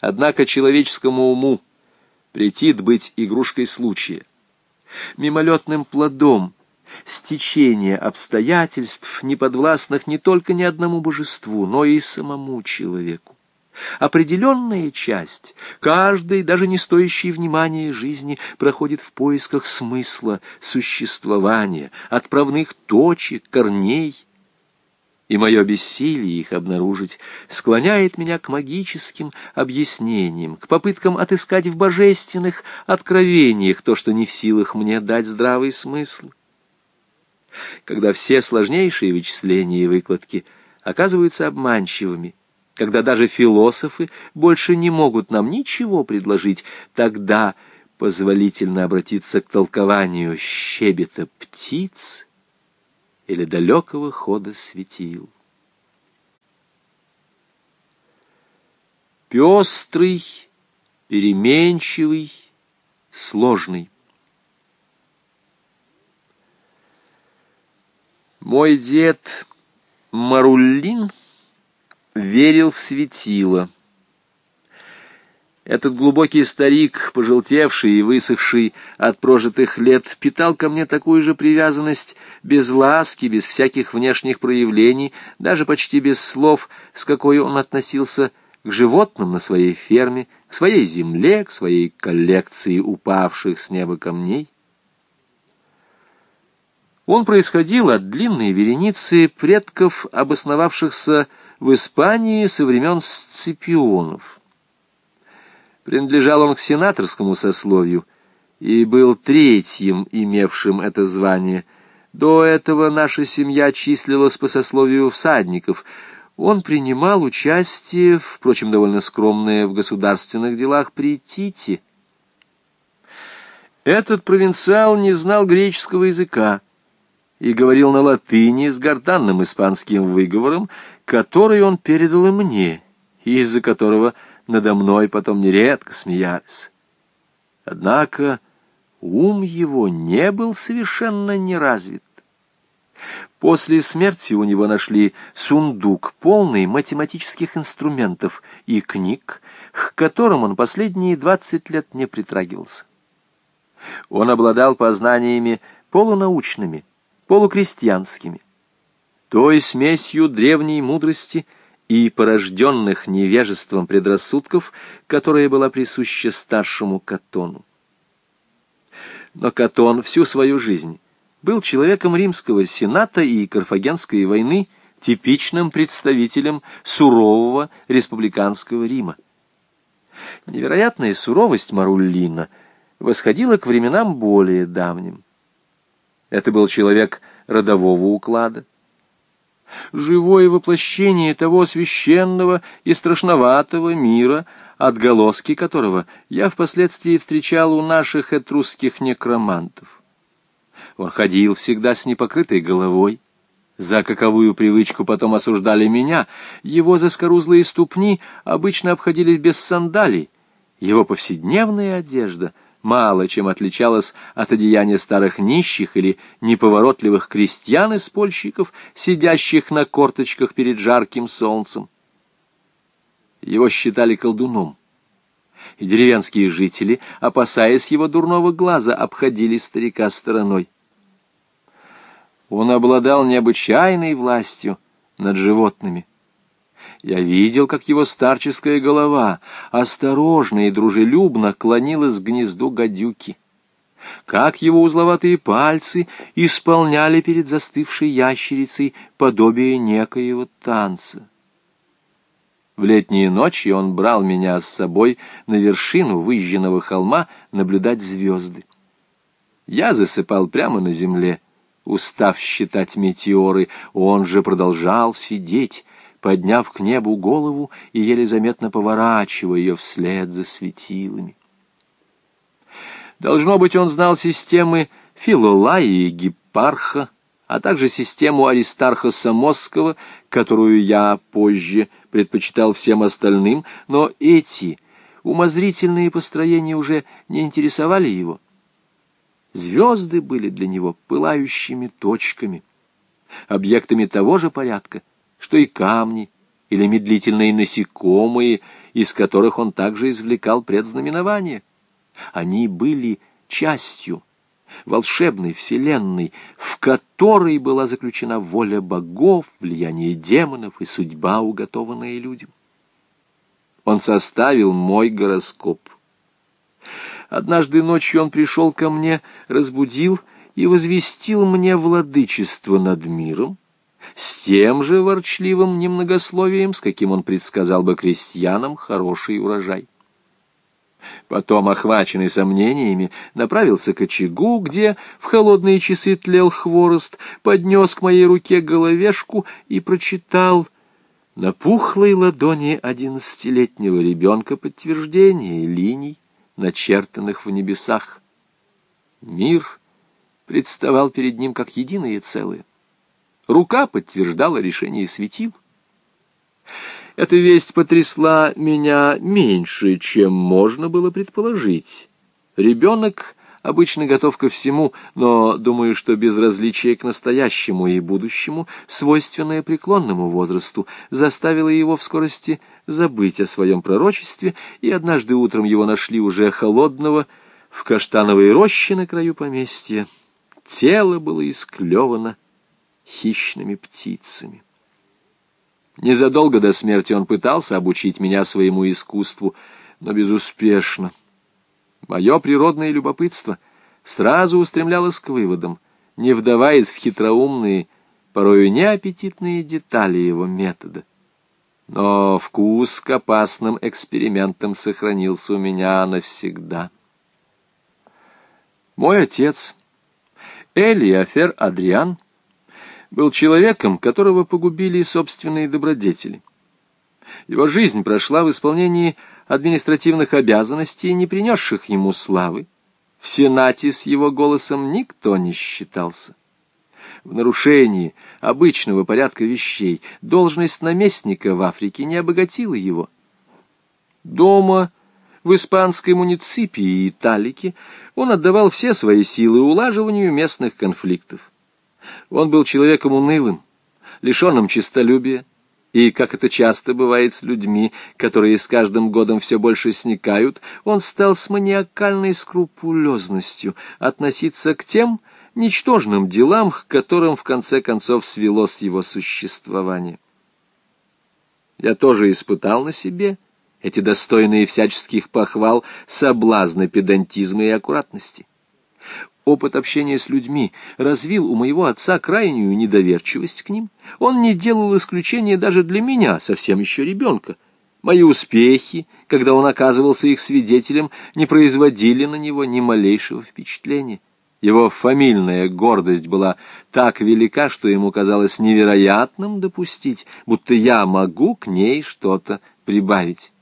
Однако человеческому уму претит быть игрушкой случая, мимолетным плодом, стечения обстоятельств, неподвластных не только ни одному божеству, но и самому человеку. Определенная часть, каждой, даже не стоящей внимания жизни, проходит в поисках смысла существования, отправных точек, корней — и мое бессилие их обнаружить склоняет меня к магическим объяснениям, к попыткам отыскать в божественных откровениях то, что не в силах мне дать здравый смысл. Когда все сложнейшие вычисления и выкладки оказываются обманчивыми, когда даже философы больше не могут нам ничего предложить, тогда позволительно обратиться к толкованию щебета птиц — или далекого хода светил. Пестрый, переменчивый, сложный. Мой дед Маруллин верил в светило — этот глубокий старик, пожелтевший и высохший от прожитых лет, питал ко мне такую же привязанность, без ласки, без всяких внешних проявлений, даже почти без слов, с какой он относился к животным на своей ферме, к своей земле, к своей коллекции упавших с неба камней. Он происходил от длинной вереницы предков, обосновавшихся в Испании со времен Сципионов. Принадлежал он к сенаторскому сословию и был третьим, имевшим это звание. До этого наша семья числилась по сословию всадников. Он принимал участие, впрочем, довольно скромное в государственных делах при Тите. Этот провинциал не знал греческого языка и говорил на латыни с гортанным испанским выговором, который он передал и мне, из-за которого надо мной потом нередко смеялись. Однако ум его не был совершенно неразвит. После смерти у него нашли сундук, полный математических инструментов и книг, к которым он последние двадцать лет не притрагивался. Он обладал познаниями полунаучными, полукрестьянскими, той смесью древней мудрости — и порожденных невежеством предрассудков, которая была присуща старшему Катону. Но Катон всю свою жизнь был человеком римского сената и карфагенской войны, типичным представителем сурового республиканского Рима. Невероятная суровость Маруллина восходила к временам более давним. Это был человек родового уклада, живое воплощение того священного и страшноватого мира, отголоски которого я впоследствии встречал у наших этрусских некромантов. Он ходил всегда с непокрытой головой, за каковую привычку потом осуждали меня, его заскорузлые ступни обычно обходились без сандалий, его повседневная одежда — мало чем отличалась от одеяния старых нищих или неповоротливых крестьян и спольщиков, сидящих на корточках перед жарким солнцем. Его считали колдуном, и деревенские жители, опасаясь его дурного глаза, обходили старика стороной. Он обладал необычайной властью над животными. Я видел, как его старческая голова осторожно и дружелюбно клонилась к гнезду гадюки, как его узловатые пальцы исполняли перед застывшей ящерицей подобие некоего танца. В летние ночи он брал меня с собой на вершину выжженного холма наблюдать звезды. Я засыпал прямо на земле, устав считать метеоры, он же продолжал сидеть, подняв к небу голову и еле заметно поворачивая ее вслед за светилами. Должно быть, он знал системы Филолая и Гиппарха, а также систему Аристарха Самосского, которую я позже предпочитал всем остальным, но эти умозрительные построения уже не интересовали его. Звезды были для него пылающими точками, объектами того же порядка, что и камни или медлительные насекомые, из которых он также извлекал предзнаменования. Они были частью волшебной вселенной, в которой была заключена воля богов, влияние демонов и судьба, уготованная людям. Он составил мой гороскоп. Однажды ночью он пришел ко мне, разбудил и возвестил мне владычество над миром, с тем же ворчливым немногословием, с каким он предсказал бы крестьянам хороший урожай. Потом, охваченный сомнениями, направился к очагу, где в холодные часы тлел хворост, поднес к моей руке головешку и прочитал на пухлой ладони одиннадцатилетнего ребенка подтверждение линий, начертанных в небесах. Мир представал перед ним как единое целое. Рука подтверждала решение светил. Эта весть потрясла меня меньше, чем можно было предположить. Ребенок обычно готов ко всему, но думаю, что безразличие к настоящему и будущему, свойственное преклонному возрасту, заставило его в скорости забыть о своем пророчестве, и однажды утром его нашли уже холодного в каштановой роще на краю поместья. Тело было исклевано хищными птицами. Незадолго до смерти он пытался обучить меня своему искусству, но безуспешно. Мое природное любопытство сразу устремлялось к выводам, не вдаваясь в хитроумные, порою неаппетитные детали его метода. Но вкус к опасным экспериментам сохранился у меня навсегда. Мой отец, Элиафер Адриан, — был человеком, которого погубили собственные добродетели. Его жизнь прошла в исполнении административных обязанностей, не принесших ему славы. В Сенате с его голосом никто не считался. В нарушении обычного порядка вещей должность наместника в Африке не обогатила его. Дома, в испанской муниципии и Талике, он отдавал все свои силы улаживанию местных конфликтов. Он был человеком унылым, лишенным честолюбия, и, как это часто бывает с людьми, которые с каждым годом все больше сникают, он стал с маниакальной скрупулезностью относиться к тем ничтожным делам, к которым в конце концов свелось его существование. Я тоже испытал на себе эти достойные всяческих похвал соблазны педантизма и аккуратности. Опыт общения с людьми развил у моего отца крайнюю недоверчивость к ним. Он не делал исключения даже для меня, совсем еще ребенка. Мои успехи, когда он оказывался их свидетелем, не производили на него ни малейшего впечатления. Его фамильная гордость была так велика, что ему казалось невероятным допустить, будто я могу к ней что-то прибавить.